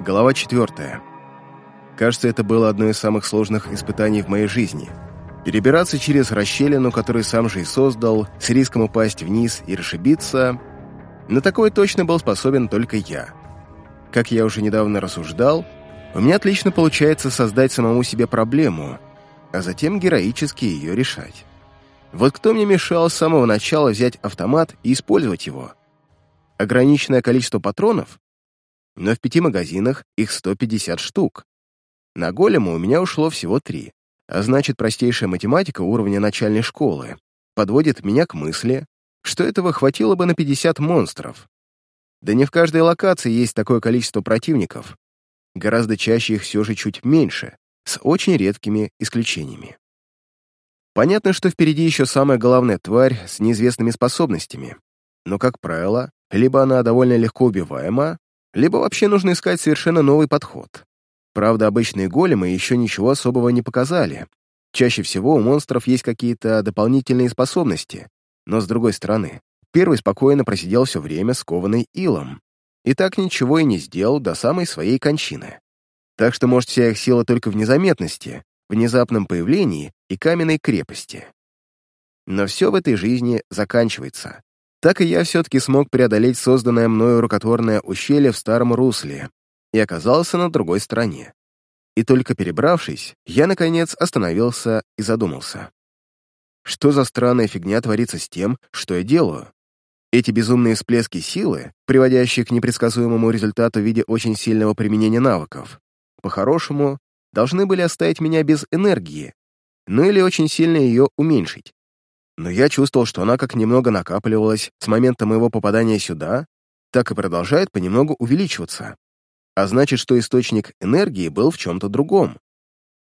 Глава 4. Кажется, это было одно из самых сложных испытаний в моей жизни. Перебираться через расщелину, которую сам же и создал, с риском упасть вниз и расшибиться, на такое точно был способен только я. Как я уже недавно рассуждал, у меня отлично получается создать самому себе проблему, а затем героически ее решать. Вот кто мне мешал с самого начала взять автомат и использовать его? Ограниченное количество патронов? Но в пяти магазинах их 150 штук. На голема у меня ушло всего три, а значит, простейшая математика уровня начальной школы подводит меня к мысли, что этого хватило бы на 50 монстров. Да не в каждой локации есть такое количество противников. Гораздо чаще их все же чуть меньше, с очень редкими исключениями. Понятно, что впереди еще самая главная тварь с неизвестными способностями, но, как правило, либо она довольно легко убиваема, либо вообще нужно искать совершенно новый подход. Правда, обычные големы еще ничего особого не показали. Чаще всего у монстров есть какие-то дополнительные способности, но, с другой стороны, первый спокойно просидел все время скованный илом, и так ничего и не сделал до самой своей кончины. Так что, может, вся их сила только в незаметности, внезапном появлении и каменной крепости. Но все в этой жизни заканчивается так и я все-таки смог преодолеть созданное мною рукотворное ущелье в старом русле и оказался на другой стороне. И только перебравшись, я, наконец, остановился и задумался. Что за странная фигня творится с тем, что я делаю? Эти безумные всплески силы, приводящие к непредсказуемому результату в виде очень сильного применения навыков, по-хорошему, должны были оставить меня без энергии, ну или очень сильно ее уменьшить но я чувствовал, что она как немного накапливалась с момента моего попадания сюда, так и продолжает понемногу увеличиваться. А значит, что источник энергии был в чем-то другом.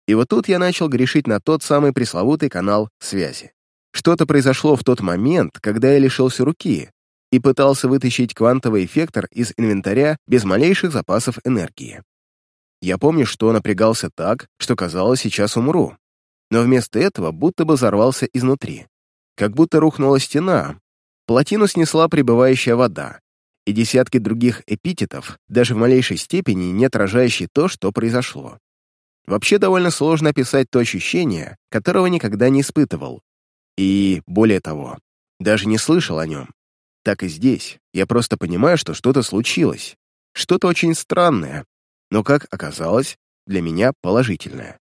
И вот тут я начал грешить на тот самый пресловутый канал связи. Что-то произошло в тот момент, когда я лишился руки и пытался вытащить квантовый эффектор из инвентаря без малейших запасов энергии. Я помню, что напрягался так, что казалось, сейчас умру. Но вместо этого будто бы взорвался изнутри как будто рухнула стена, плотину снесла прибывающая вода, и десятки других эпитетов, даже в малейшей степени не отражающие то, что произошло. Вообще довольно сложно описать то ощущение, которого никогда не испытывал. И, более того, даже не слышал о нем. Так и здесь. Я просто понимаю, что что-то случилось. Что-то очень странное, но, как оказалось, для меня положительное.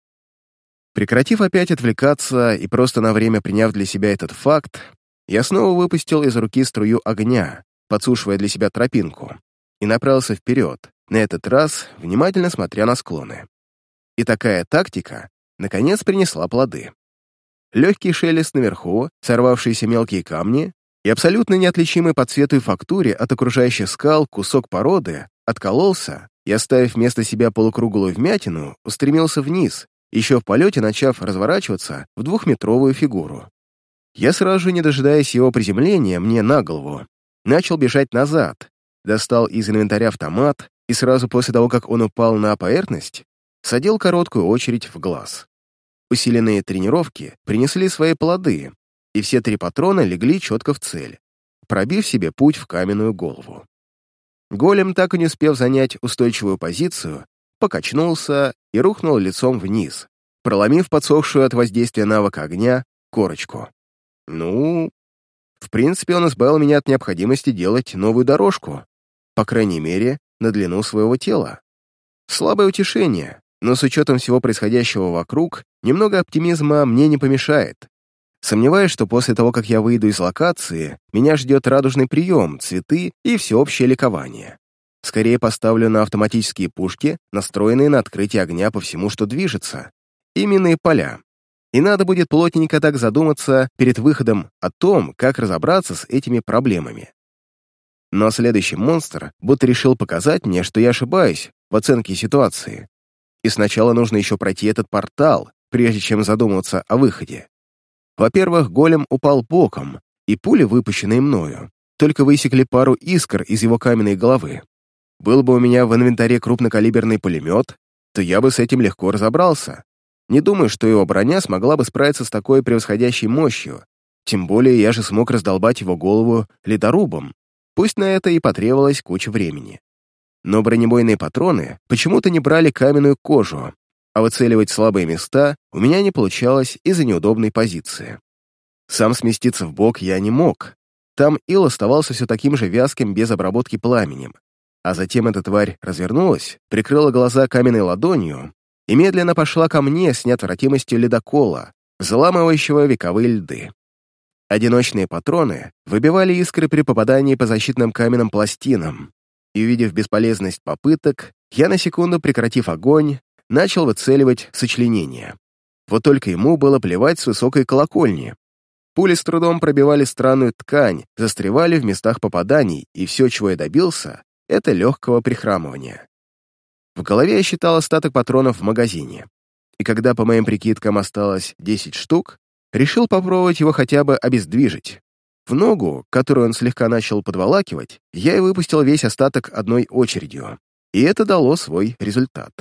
Прекратив опять отвлекаться и просто на время приняв для себя этот факт, я снова выпустил из руки струю огня, подсушивая для себя тропинку, и направился вперед, на этот раз внимательно смотря на склоны. И такая тактика, наконец, принесла плоды. Легкий шелест наверху, сорвавшиеся мелкие камни и абсолютно неотличимый по цвету и фактуре от окружающих скал кусок породы откололся и, оставив вместо себя полукруглую вмятину, устремился вниз, еще в полете начав разворачиваться в двухметровую фигуру. Я сразу же, не дожидаясь его приземления мне на голову, начал бежать назад, достал из инвентаря автомат и сразу после того, как он упал на поверхность, садил короткую очередь в глаз. Усиленные тренировки принесли свои плоды, и все три патрона легли четко в цель, пробив себе путь в каменную голову. Голем, так и не успев занять устойчивую позицию, покачнулся и рухнул лицом вниз, проломив подсохшую от воздействия навыка огня корочку. Ну, в принципе, он избавил меня от необходимости делать новую дорожку, по крайней мере, на длину своего тела. Слабое утешение, но с учетом всего происходящего вокруг, немного оптимизма мне не помешает. Сомневаюсь, что после того, как я выйду из локации, меня ждет радужный прием, цветы и всеобщее ликование. Скорее поставлю на автоматические пушки, настроенные на открытие огня по всему, что движется. Именные поля. И надо будет плотненько так задуматься перед выходом о том, как разобраться с этими проблемами. Но следующий монстр будто решил показать мне, что я ошибаюсь в оценке ситуации. И сначала нужно еще пройти этот портал, прежде чем задумываться о выходе. Во-первых, голем упал боком, и пули, выпущенные мною, только высекли пару искр из его каменной головы. Был бы у меня в инвентаре крупнокалиберный пулемет, то я бы с этим легко разобрался. Не думаю, что его броня смогла бы справиться с такой превосходящей мощью, тем более я же смог раздолбать его голову ледорубом, пусть на это и потребовалось куча времени. но бронебойные патроны почему-то не брали каменную кожу, а выцеливать слабые места у меня не получалось из-за неудобной позиции. Сам сместиться в бок я не мог. Там ил оставался все таким же вязким без обработки пламенем. А затем эта тварь развернулась, прикрыла глаза каменной ладонью и медленно пошла ко мне с неотвратимостью ледокола, взламывающего вековые льды. Одиночные патроны выбивали искры при попадании по защитным каменным пластинам, и, увидев бесполезность попыток, я на секунду, прекратив огонь, начал выцеливать сочленения. Вот только ему было плевать с высокой колокольни. Пули с трудом пробивали странную ткань, застревали в местах попаданий, и все, чего я добился, это легкого прихрамывания. В голове я считал остаток патронов в магазине, и когда по моим прикидкам осталось 10 штук, решил попробовать его хотя бы обездвижить. В ногу, которую он слегка начал подволакивать, я и выпустил весь остаток одной очередью, и это дало свой результат.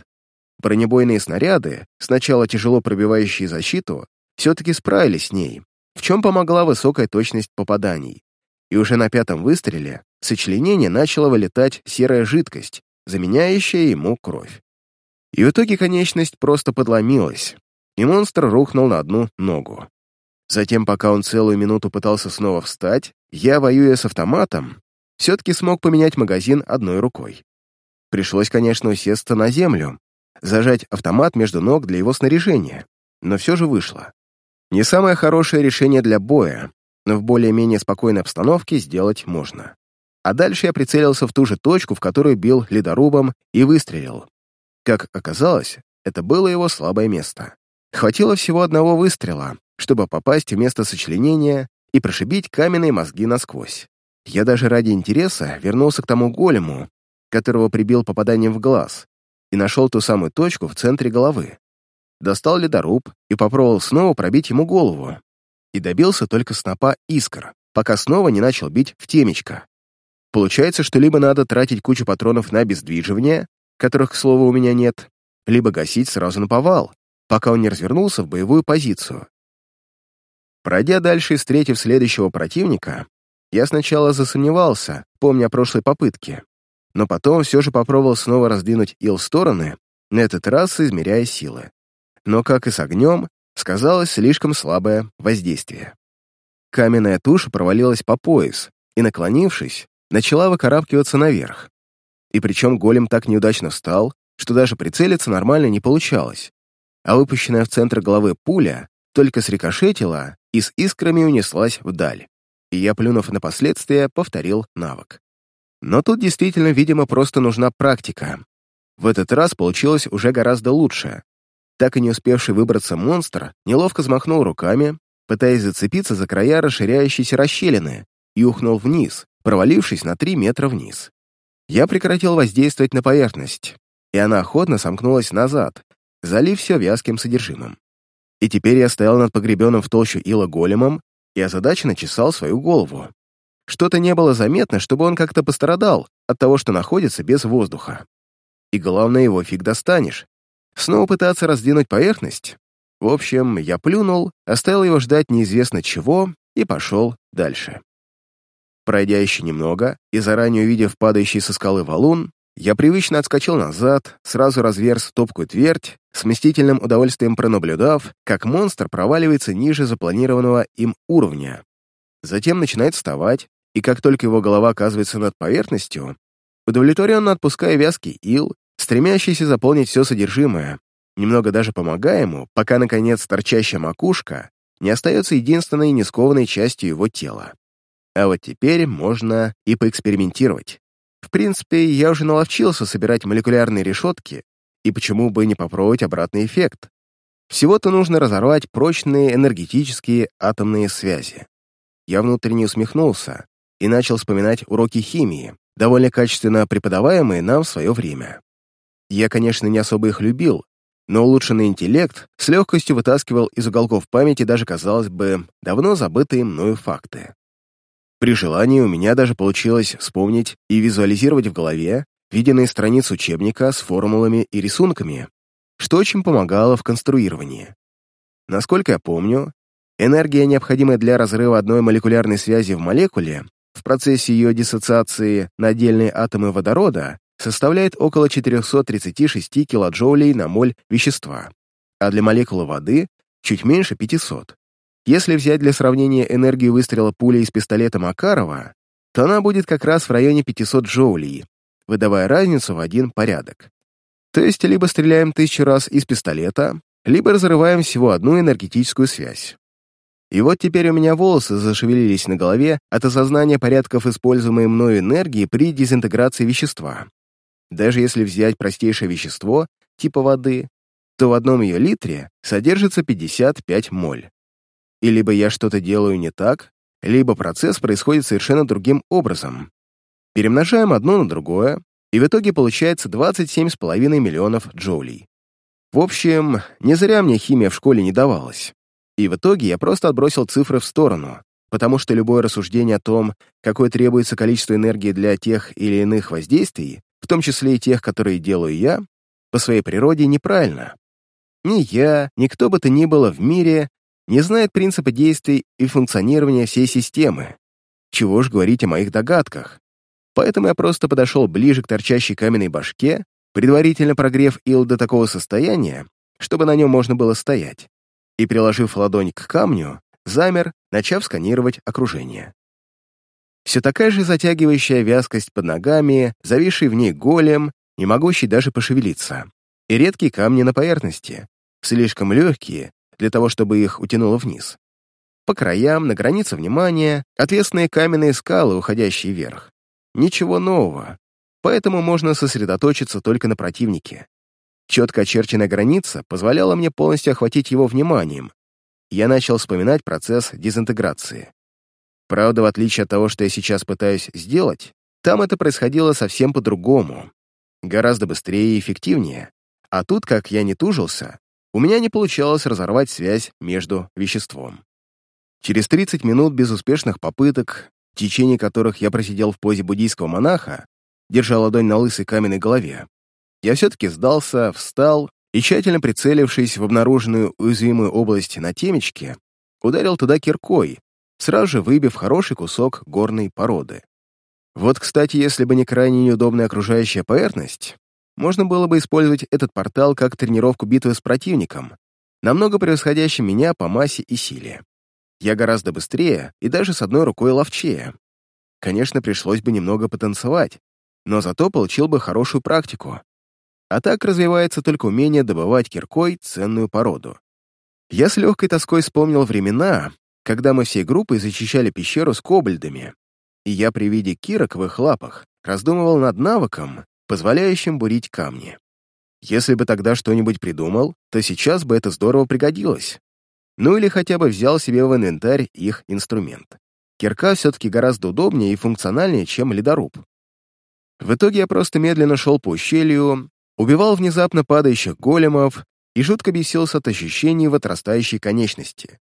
Бронебойные снаряды, сначала тяжело пробивающие защиту, все-таки справились с ней, в чем помогла высокая точность попаданий. И уже на пятом выстреле сочленение начало вылетать серая жидкость, заменяющая ему кровь. И в итоге конечность просто подломилась, и монстр рухнул на одну ногу. Затем, пока он целую минуту пытался снова встать, я, воюя с автоматом, все-таки смог поменять магазин одной рукой. Пришлось, конечно, усесться на землю, зажать автомат между ног для его снаряжения, но все же вышло. Не самое хорошее решение для боя, но в более-менее спокойной обстановке сделать можно. А дальше я прицелился в ту же точку, в которую бил ледорубом, и выстрелил. Как оказалось, это было его слабое место. Хватило всего одного выстрела, чтобы попасть в место сочленения и прошибить каменные мозги насквозь. Я даже ради интереса вернулся к тому голему, которого прибил попаданием в глаз, и нашел ту самую точку в центре головы. Достал ледоруб и попробовал снова пробить ему голову. И добился только снопа искр, пока снова не начал бить в темечко. Получается, что либо надо тратить кучу патронов на обездвиживание, которых, к слову, у меня нет, либо гасить сразу на повал, пока он не развернулся в боевую позицию. Пройдя дальше и встретив следующего противника, я сначала засомневался, помня о прошлой попытке, но потом все же попробовал снова раздвинуть ил в стороны, на этот раз измеряя силы. Но, как и с огнем, сказалось слишком слабое воздействие. Каменная туша провалилась по пояс и, наклонившись, начала выкарабкиваться наверх. И причем голем так неудачно встал, что даже прицелиться нормально не получалось, а выпущенная в центр головы пуля только срикошетила и с искрами унеслась вдаль. И я, плюнув на последствия, повторил навык. Но тут действительно, видимо, просто нужна практика. В этот раз получилось уже гораздо лучше. Так и не успевший выбраться монстр неловко взмахнул руками, пытаясь зацепиться за края расширяющейся расщелины, и ухнул вниз, провалившись на три метра вниз. Я прекратил воздействовать на поверхность, и она охотно сомкнулась назад, залив все вязким содержимым. И теперь я стоял над погребенным в толщу ила големом и озадаченно чесал свою голову. Что-то не было заметно, чтобы он как-то пострадал от того, что находится без воздуха. И главное, его фиг достанешь. Снова пытаться раздвинуть поверхность? В общем, я плюнул, оставил его ждать неизвестно чего и пошел дальше. Пройдя еще немного и заранее увидев падающий со скалы валун, я привычно отскочил назад, сразу разверз топкую твердь, с мстительным удовольствием пронаблюдав, как монстр проваливается ниже запланированного им уровня. Затем начинает вставать, и как только его голова оказывается над поверхностью, удовлетворенно отпуская вязкий ил, стремящийся заполнить все содержимое, немного даже помогая ему, пока, наконец, торчащая макушка не остается единственной нескованной частью его тела. А вот теперь можно и поэкспериментировать. В принципе, я уже наловчился собирать молекулярные решетки, и почему бы не попробовать обратный эффект? Всего-то нужно разорвать прочные энергетические атомные связи. Я внутренне усмехнулся и начал вспоминать уроки химии, довольно качественно преподаваемые нам в свое время. Я, конечно, не особо их любил, но улучшенный интеллект с легкостью вытаскивал из уголков памяти даже, казалось бы, давно забытые мною факты. При желании у меня даже получилось вспомнить и визуализировать в голове виденные страницы учебника с формулами и рисунками, что очень помогало в конструировании. Насколько я помню, энергия, необходимая для разрыва одной молекулярной связи в молекуле, в процессе ее диссоциации на отдельные атомы водорода, составляет около 436 килоджоулей на моль вещества, а для молекулы воды — чуть меньше 500. Если взять для сравнения энергию выстрела пули из пистолета Макарова, то она будет как раз в районе 500 джоулей, выдавая разницу в один порядок. То есть либо стреляем тысячу раз из пистолета, либо разрываем всего одну энергетическую связь. И вот теперь у меня волосы зашевелились на голове от осознания порядков используемой мною энергии при дезинтеграции вещества. Даже если взять простейшее вещество, типа воды, то в одном ее литре содержится 55 моль. И либо я что-то делаю не так, либо процесс происходит совершенно другим образом. Перемножаем одно на другое, и в итоге получается 27,5 миллионов джоулей. В общем, не зря мне химия в школе не давалась. И в итоге я просто отбросил цифры в сторону, потому что любое рассуждение о том, какое требуется количество энергии для тех или иных воздействий, в том числе и тех, которые делаю я, по своей природе неправильно. Ни я, ни кто бы то ни было в мире не знает принципа действий и функционирования всей системы. Чего ж говорить о моих догадках. Поэтому я просто подошел ближе к торчащей каменной башке, предварительно прогрев ил до такого состояния, чтобы на нем можно было стоять, и, приложив ладонь к камню, замер, начав сканировать окружение. Все такая же затягивающая вязкость под ногами, зависший в ней голем, не могущий даже пошевелиться, и редкие камни на поверхности, слишком легкие для того, чтобы их утянуло вниз. По краям, на границе внимания, отвесные каменные скалы, уходящие вверх. Ничего нового, поэтому можно сосредоточиться только на противнике. Четко очерченная граница позволяла мне полностью охватить его вниманием. Я начал вспоминать процесс дезинтеграции. Правда, в отличие от того, что я сейчас пытаюсь сделать, там это происходило совсем по-другому. Гораздо быстрее и эффективнее. А тут, как я не тужился, у меня не получалось разорвать связь между веществом. Через 30 минут безуспешных попыток, в течение которых я просидел в позе буддийского монаха, держа ладонь на лысой каменной голове, я все-таки сдался, встал и, тщательно прицелившись в обнаруженную уязвимую область на темечке, ударил туда киркой, сразу же выбив хороший кусок горной породы. Вот, кстати, если бы не крайне неудобная окружающая поверхность, можно было бы использовать этот портал как тренировку битвы с противником, намного превосходящим меня по массе и силе. Я гораздо быстрее и даже с одной рукой ловчее. Конечно, пришлось бы немного потанцевать, но зато получил бы хорошую практику. А так развивается только умение добывать киркой ценную породу. Я с легкой тоской вспомнил времена, когда мы всей группой зачищали пещеру с кобальдами, и я при виде кирок в их лапах раздумывал над навыком, позволяющим бурить камни. Если бы тогда что-нибудь придумал, то сейчас бы это здорово пригодилось. Ну или хотя бы взял себе в инвентарь их инструмент. Кирка все-таки гораздо удобнее и функциональнее, чем ледоруб. В итоге я просто медленно шел по ущелью, убивал внезапно падающих големов и жутко бесился от ощущений в отрастающей конечности.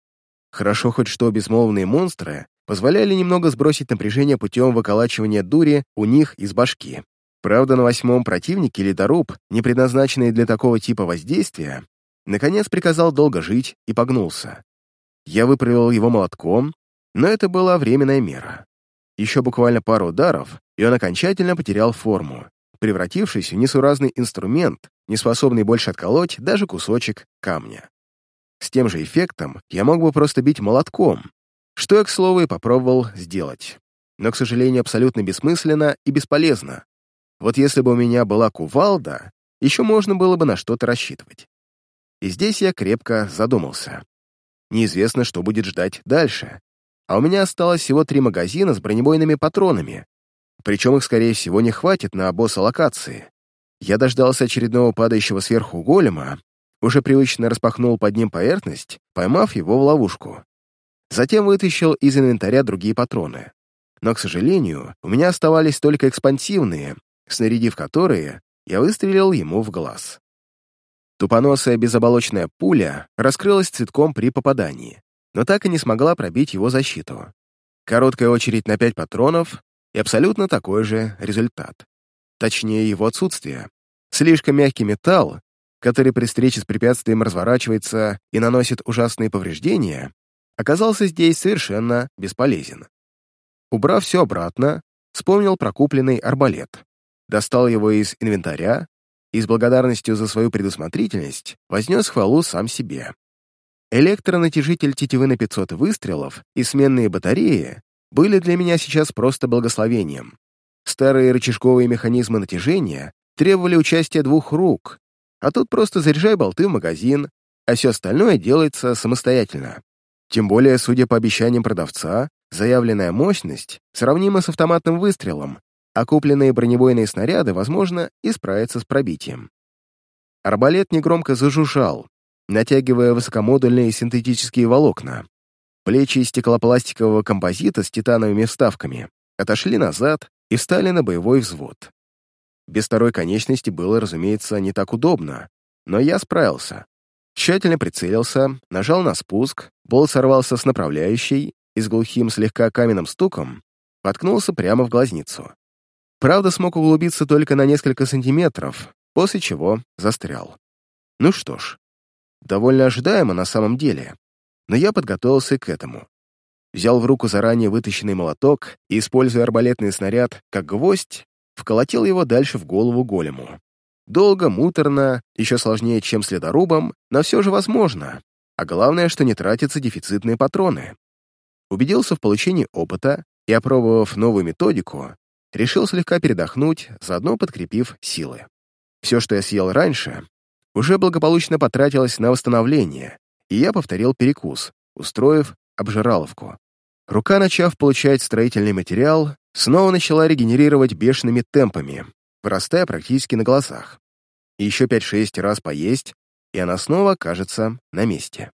Хорошо хоть что безмолвные монстры позволяли немного сбросить напряжение путем выколачивания дури у них из башки. Правда, на восьмом противнике ледоруб, не предназначенный для такого типа воздействия, наконец приказал долго жить и погнулся. Я выправил его молотком, но это была временная мера. Еще буквально пару ударов, и он окончательно потерял форму, превратившись в несуразный инструмент, не способный больше отколоть даже кусочек камня. С тем же эффектом я мог бы просто бить молотком, что я, к слову, и попробовал сделать. Но, к сожалению, абсолютно бессмысленно и бесполезно. Вот если бы у меня была кувалда, еще можно было бы на что-то рассчитывать. И здесь я крепко задумался. Неизвестно, что будет ждать дальше. А у меня осталось всего три магазина с бронебойными патронами. Причем их, скорее всего, не хватит на босса локации. Я дождался очередного падающего сверху голема, уже привычно распахнул под ним поверхность, поймав его в ловушку. Затем вытащил из инвентаря другие патроны. Но, к сожалению, у меня оставались только экспансивные, снарядив которые, я выстрелил ему в глаз. Тупоносая безоболочная пуля раскрылась цветком при попадании, но так и не смогла пробить его защиту. Короткая очередь на пять патронов и абсолютно такой же результат. Точнее, его отсутствие. Слишком мягкий металл, который при встрече с препятствием разворачивается и наносит ужасные повреждения, оказался здесь совершенно бесполезен. Убрав все обратно, вспомнил про купленный арбалет. Достал его из инвентаря и с благодарностью за свою предусмотрительность вознес хвалу сам себе. Электронатяжитель тетивы на 500 выстрелов и сменные батареи были для меня сейчас просто благословением. Старые рычажковые механизмы натяжения требовали участия двух рук, а тут просто заряжай болты в магазин, а все остальное делается самостоятельно. Тем более, судя по обещаниям продавца, заявленная мощность сравнима с автоматным выстрелом, а купленные бронебойные снаряды, возможно, и справятся с пробитием. Арбалет негромко зажужжал, натягивая высокомодульные синтетические волокна. Плечи из стеклопластикового композита с титановыми вставками отошли назад и встали на боевой взвод. Без второй конечности было, разумеется, не так удобно, но я справился. Тщательно прицелился, нажал на спуск, болт сорвался с направляющей и с глухим слегка каменным стуком воткнулся прямо в глазницу. Правда, смог углубиться только на несколько сантиметров, после чего застрял. Ну что ж, довольно ожидаемо на самом деле, но я подготовился к этому. Взял в руку заранее вытащенный молоток и, используя арбалетный снаряд как гвоздь, вколотил его дальше в голову голему. Долго, муторно, еще сложнее, чем с ледорубом, но все же возможно. А главное, что не тратятся дефицитные патроны. Убедился в получении опыта и, опробовав новую методику, решил слегка передохнуть, заодно подкрепив силы. Все, что я съел раньше, уже благополучно потратилось на восстановление, и я повторил перекус, устроив обжираловку. Рука, начав получать строительный материал, снова начала регенерировать бешеными темпами, вырастая практически на глазах. Еще 5-6 раз поесть, и она снова окажется на месте.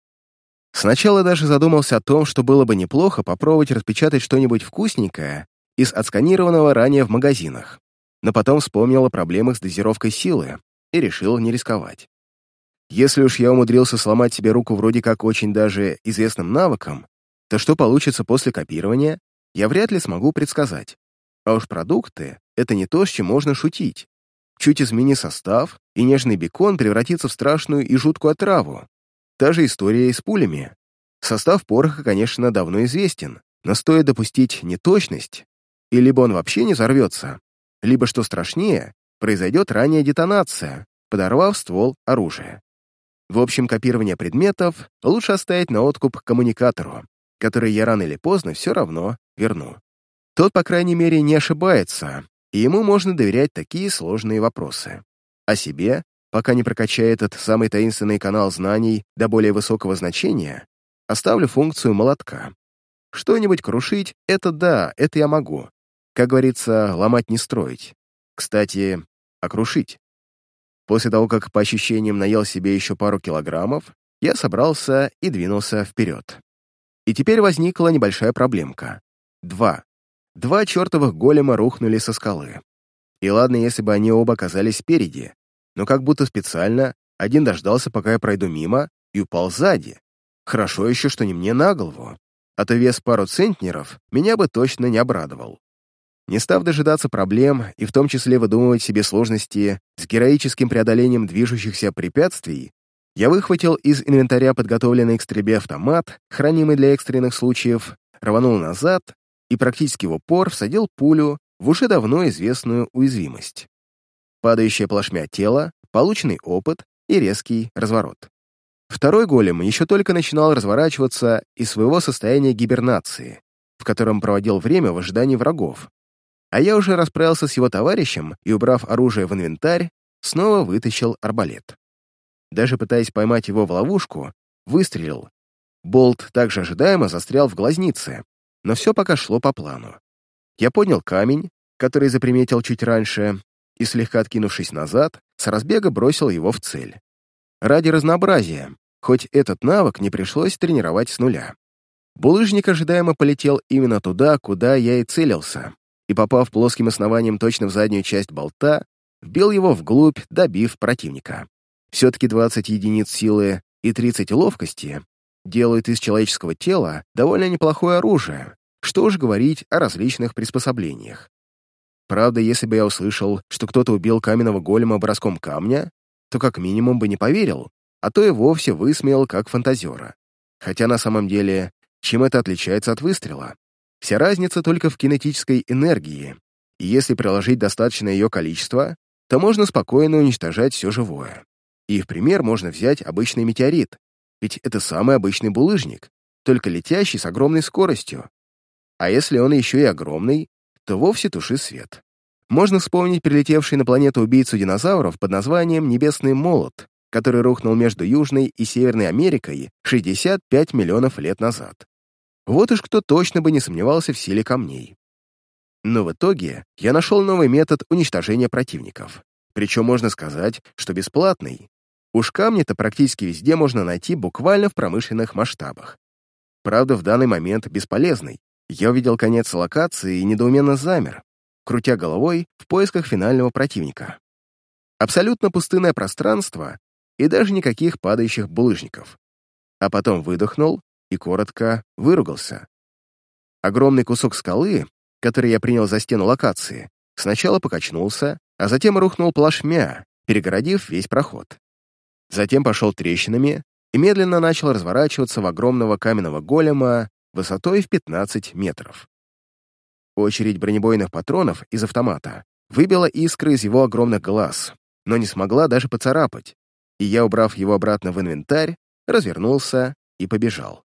Сначала даже задумался о том, что было бы неплохо попробовать распечатать что-нибудь вкусненькое из отсканированного ранее в магазинах, но потом вспомнил о проблемах с дозировкой силы и решил не рисковать. Если уж я умудрился сломать себе руку вроде как очень даже известным навыком, то что получится после копирования, я вряд ли смогу предсказать. А уж продукты — это не то, с чем можно шутить. Чуть измени состав, и нежный бекон превратится в страшную и жуткую отраву. Та же история и с пулями. Состав пороха, конечно, давно известен, но стоит допустить неточность, и либо он вообще не взорвется, либо, что страшнее, произойдет ранняя детонация, подорвав ствол оружия. В общем, копирование предметов лучше оставить на откуп коммуникатору, который я рано или поздно все равно верну. Тот, по крайней мере, не ошибается, и ему можно доверять такие сложные вопросы. О себе, пока не прокачаю этот самый таинственный канал знаний до более высокого значения, оставлю функцию молотка. Что-нибудь крушить — это да, это я могу. Как говорится, ломать не строить. Кстати, окрушить. После того, как по ощущениям наел себе еще пару килограммов, я собрался и двинулся вперед. И теперь возникла небольшая проблемка. Два. Два чертовых голема рухнули со скалы. И ладно, если бы они оба оказались спереди, но как будто специально один дождался, пока я пройду мимо, и упал сзади. Хорошо еще, что не мне на голову, а то вес пару центнеров меня бы точно не обрадовал. Не став дожидаться проблем и в том числе выдумывать себе сложности с героическим преодолением движущихся препятствий, я выхватил из инвентаря подготовленный к стрельбе автомат, хранимый для экстренных случаев, рванул назад и практически в упор всадил пулю в уже давно известную уязвимость. Падающее плашмя тело, полученный опыт и резкий разворот. Второй голем еще только начинал разворачиваться из своего состояния гибернации, в котором проводил время в ожидании врагов, а я уже расправился с его товарищем и, убрав оружие в инвентарь, снова вытащил арбалет. Даже пытаясь поймать его в ловушку, выстрелил. Болт также ожидаемо застрял в глазнице, но все пока шло по плану. Я поднял камень, который заприметил чуть раньше, и, слегка откинувшись назад, с разбега бросил его в цель. Ради разнообразия, хоть этот навык не пришлось тренировать с нуля. Булыжник ожидаемо полетел именно туда, куда я и целился, и, попав плоским основанием точно в заднюю часть болта, вбил его вглубь, добив противника. Все-таки 20 единиц силы и 30 ловкости делают из человеческого тела довольно неплохое оружие, что уж говорить о различных приспособлениях. Правда, если бы я услышал, что кто-то убил каменного голема броском камня, то как минимум бы не поверил, а то и вовсе высмеял как фантазера. Хотя на самом деле, чем это отличается от выстрела? Вся разница только в кинетической энергии и если приложить достаточное ее количество, то можно спокойно уничтожать все живое. И в пример можно взять обычный метеорит, ведь это самый обычный булыжник, только летящий с огромной скоростью. А если он еще и огромный, то вовсе туши свет. Можно вспомнить прилетевший на планету убийцу динозавров под названием «Небесный молот», который рухнул между Южной и Северной Америкой 65 миллионов лет назад. Вот уж кто точно бы не сомневался в силе камней. Но в итоге я нашел новый метод уничтожения противников. Причем можно сказать, что бесплатный. Уж камни-то практически везде можно найти буквально в промышленных масштабах. Правда, в данный момент бесполезный. Я увидел конец локации и недоуменно замер, крутя головой в поисках финального противника. Абсолютно пустынное пространство и даже никаких падающих булыжников. А потом выдохнул и коротко выругался. Огромный кусок скалы, который я принял за стену локации, сначала покачнулся, а затем рухнул плашмя, перегородив весь проход. Затем пошел трещинами и медленно начал разворачиваться в огромного каменного голема высотой в 15 метров. Очередь бронебойных патронов из автомата выбила искры из его огромных глаз, но не смогла даже поцарапать, и я, убрав его обратно в инвентарь, развернулся и побежал.